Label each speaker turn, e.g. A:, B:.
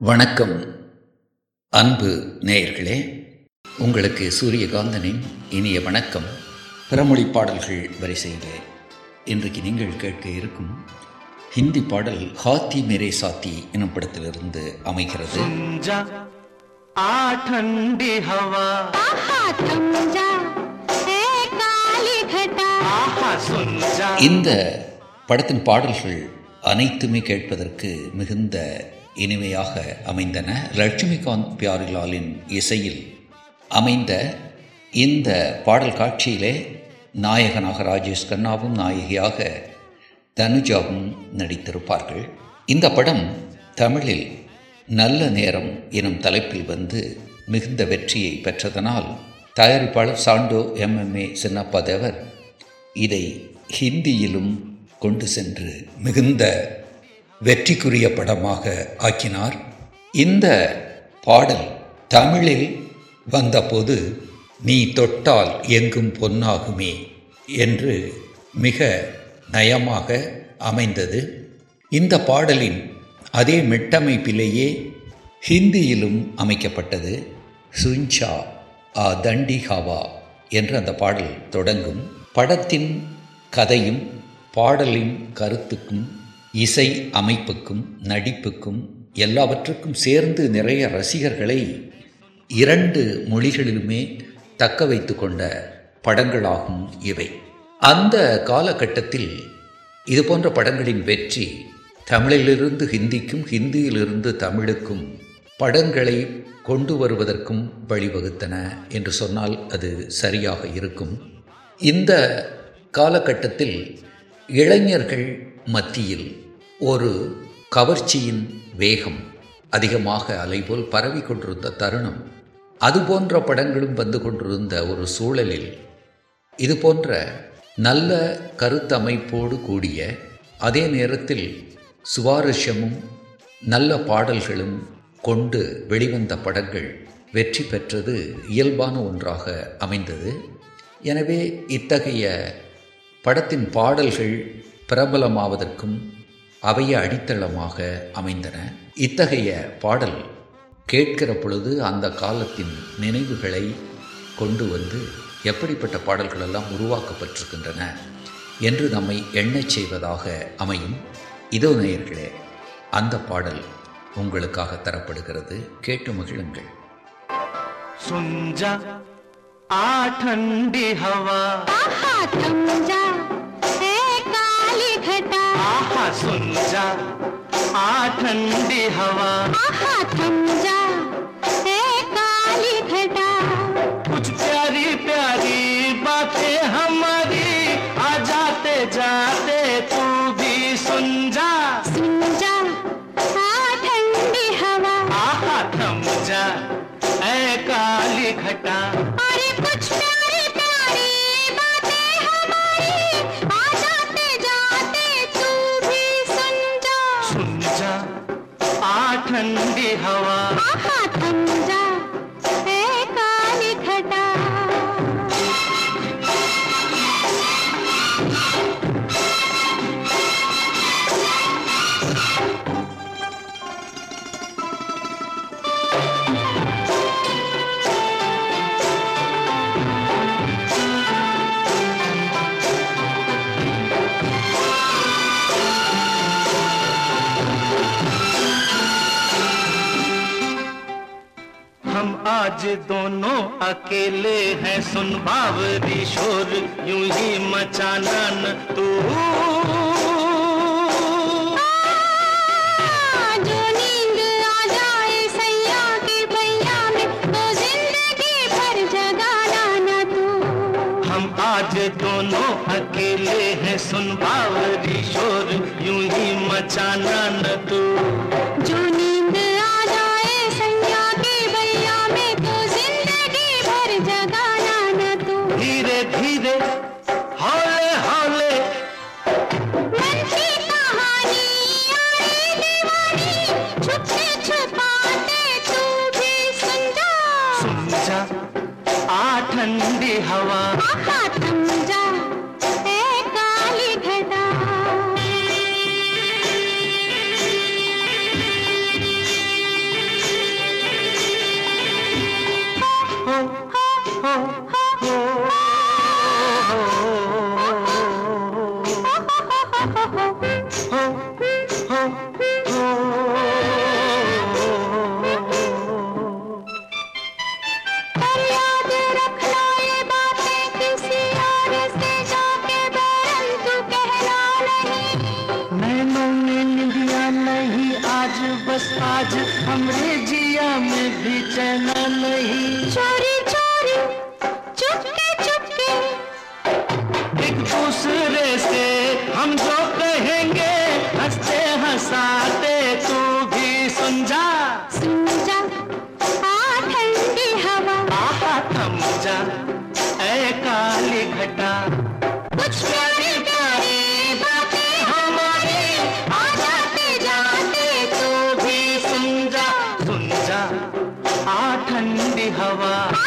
A: வணக்கம். அன்பு நேயர்களே உங்களுக்கு சூரியகாந்தனின் இனிய வணக்கம். பிறமொழி பாடல்கள் வரிசையிலே இன்றைக்கு நீங்கள் கேட்க இருக்கும் ஹிந்தி பாடல் ஹாத்தி மேரே சாத்தி எனும் படத்திலிருந்து அமைகிறது. இந்த படத்தின் பாடல்கள் அனைத்துமே கேட்பதற்கு மிகுந்த இனிமையாக அமைந்தன. லட்சுமிகாந்த் பியாரிலாலின் இசையில் அமைந்த இந்த பாடல் காட்சியிலே நாயகனாக ராஜேஷ் கண்ணாவும் நாயகியாக தனுஜாவும் நடித்திருப்பார்கள். இந்த படம் தமிழில் நல்ல நேரம் எனும் தலைப்பில் வந்து மிகுந்த வெற்றியை பெற்றதனால் தயாரிப்பாளர் சாண்டோ எம்எம்ஏ சின்னப்பா தேவர் இதை ஹிந்தியிலும் கொண்டு சென்று மிகுந்த வெற்றிக்குரிய படமாக ஆக்கினார். இந்த பாடல் தமிழில் வந்தபோது நீ தொட்டால் எங்கும் பொன்னாகுமே என்று மிக நயமாக அமைந்தது. இந்த பாடலின் அதே மெட்டமைப்பிலேயே ஹிந்தியிலும் அமைக்கப்பட்டது. சுஞ்சா ஆ தண்டி ஹவா என்று அந்த பாடல் தொடங்கும். படத்தின் கதையும் பாடலின் கருத்துக்கும் இசை அமைப்புக்கும் நடிப்புக்கும் எல்லாவற்றுக்கும் சேர்ந்து நிறைய ரசிகர்களை இரண்டு மொழிகளிலுமே தக்க வைத்து கொண்ட படங்களாகும் இவை. அந்த காலகட்டத்தில் இது போன்ற படங்களின் வெற்றி தமிழிலிருந்து ஹிந்திக்கும் ஹிந்தியிலிருந்து தமிழுக்கும் படங்களை கொண்டு வருவதற்கும் வழிவகுத்தன என்று சொன்னால் அது சரியாக இருக்கும். இந்த காலகட்டத்தில் இளைஞர்கள் மத்தியில் ஒரு கவர்ச்சியின் வேகம் அதிகமாக அலைபோல் பரவி கொண்டிருந்த தருணம் அது போன்ற படங்களும் வந்து கொண்டிருந்த ஒரு சூழலில் இது போன்ற நல்ல கருத்தமைப்போடு கூடிய அதே நேரத்தில் சுவாரஸ்யமும் நல்ல பாடல்களும் கொண்டு வெளிவந்த படங்கள் வெற்றி பெற்றது இயல்பான ஒன்றாக அமைந்தது. எனவே இத்தகைய படத்தின் பாடல்கள் பிரபலமாவதற்கும் அவைய அடித்தளமாக அமைந்தன இத்தகைய பாடல் கேட்கிற பொழுது அந்த காலத்தின் நினைவுகளை கொண்டு வந்து எப்படிப்பட்ட பாடல்கள் எல்லாம் உருவாக்கப்பட்டிருக்கின்றன என்று நம்மை எண்ணச் செய்வதாக அமையும் இதோ நேயர்களே அந்த பாடல் உங்களுக்காக தரப்படுகிறது கேட்டு மகிழுங்கள்
B: सुन जा आ ठंडी हवा सुन जा आ ठंडी हवा।
C: आहा थम जा ए काली घटा।
B: कुछ प्यारी प्यारी बातें हमारी आ जाते जाते तू भी सुन जा
C: सुन जा आ ठंडी हवा।
B: आहा थम जा ऐ काली घटा। ठंडी हवा। ठंडा। आज दोनों अकेले हैं। सुन बावरी शोर यूँ ही मचाना न तू।
C: जो नींद आ जाए सैया की भैया में तो ज़िंदगी भर जगाना तू।
B: हम आज दोनों अकेले हैं। सुन बावरी शोर यूँ ही मचाना न तू।
C: जो
B: हवा।
C: आहा तुम जा
B: आज हमरे जिया में भी चैन नहीं। हवा
C: आहा थम जा